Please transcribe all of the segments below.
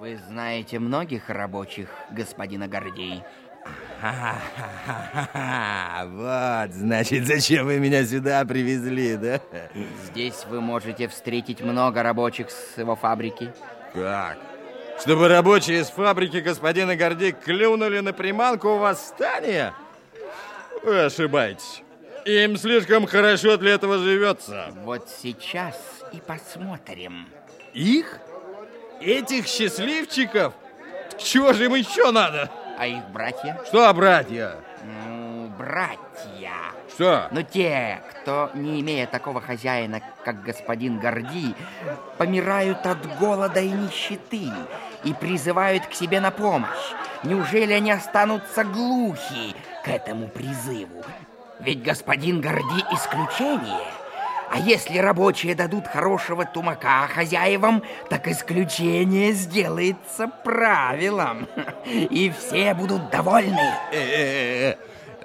Вы знаете многих рабочих, господина Гордей? Ха-ха-ха-ха. Вот, значит, зачем вы меня сюда привезли, да? Здесь вы можете встретить много рабочих с его фабрики. Как? Чтобы рабочие из фабрики господина Гордей клюнули на приманку восстания? Вы ошибаетесь. Им слишком хорошо для этого живется. Вот сейчас и посмотрим. Их? Этих счастливчиков? Чего же им еще надо? А их братья? Что, братья? Ну, братья. Что? Но те, кто, не имея такого хозяина, как господин Горди, помирают от голода и нищеты и призывают к себе на помощь. Неужели они останутся глухи к этому призыву? Ведь господин Горди исключение. А если рабочие дадут хорошего тумака хозяевам, так исключение сделается правилом. И все будут довольны. Э-э-э,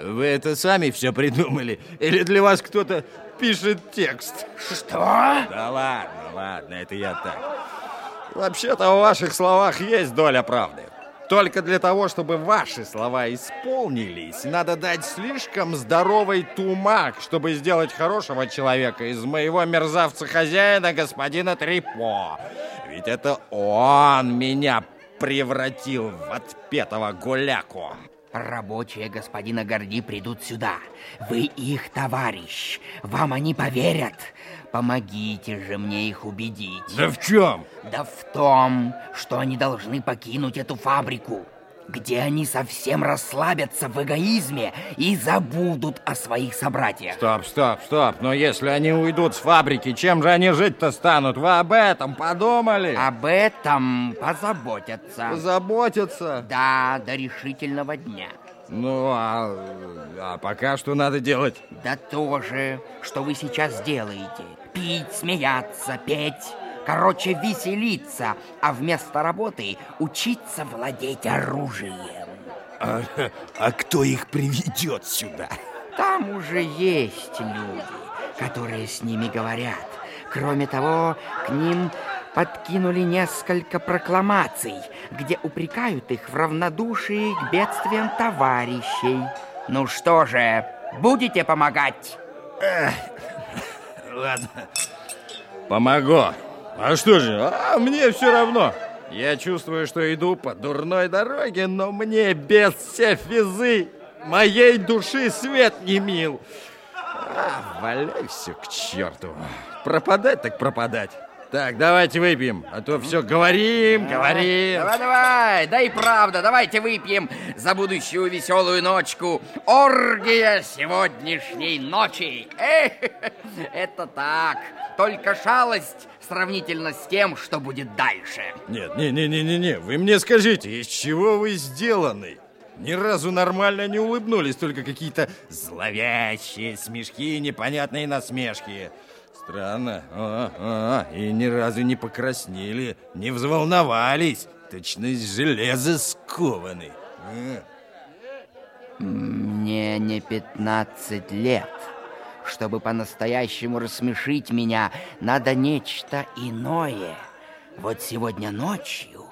Вы это сами все придумали? Или для вас кто-то пишет текст? Что? Да ладно, ладно, это я так. Вообще-то в ваших словах есть доля правды. Только для того, чтобы ваши слова исполнились, надо дать слишком здоровый тумак, чтобы сделать хорошего человека из моего мерзавца-хозяина, господина Трипо. Ведь это он меня превратил в отпетого гуляку. Рабочие господина Горди придут сюда. Вы их товарищ. Вам они поверят. Помогите же мне их убедить. Да в чем? Да в том, что они должны покинуть эту фабрику, где они совсем расслабятся в эгоизме и забудут о своих собратьях. Стоп, стоп, стоп. Но если они уйдут с фабрики, чем же они жить-то станут? Вы об этом подумали? Об этом позаботятся. Позаботиться? Да, до решительного дня. Ну, а, а пока что надо делать? Да то же, что вы сейчас делаете. Пить, смеяться, петь. Короче, веселиться, а вместо работы учиться владеть оружием. А, а кто их приведет сюда? Там уже есть люди, которые с ними говорят. Кроме того, к ним подкинули несколько прокламаций, где упрекают их в равнодушии к бедствиям товарищей. Ну что же, будете помогать? Ладно. Помогу. А что же, а мне все равно. Я чувствую, что иду по дурной дороге, но мне без все физы моей души свет не мил. А, валяй все к черту. Пропадать так пропадать. Так, давайте выпьем, а то все говорим, говорим. Давай, давай, да и правда, давайте выпьем за будущую веселую ночку. Оргия сегодняшней ночи. Эх, это так, только шалость сравнительно с тем, что будет дальше. Нет, не, не, не, не, не. Вы мне скажите, из чего вы сделаны? Ни разу нормально не улыбнулись, только какие-то зловещие смешки и непонятные насмешки. Странно. А, а, и ни разу не покраснели, не взволновались. Точно из железа скованы. А. Мне не 15 лет. Чтобы по-настоящему рассмешить меня, надо нечто иное. Вот сегодня ночью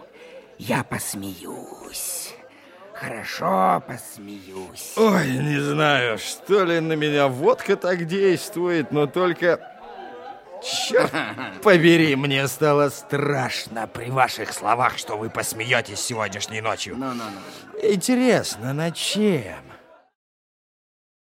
я посмеюсь. Хорошо посмеюсь. Ой, не знаю, что ли на меня водка так действует, но только... Черт побери, мне стало страшно при ваших словах, что вы посмеетесь сегодняшней ночью. Ну-ну-ну. Интересно, над чем?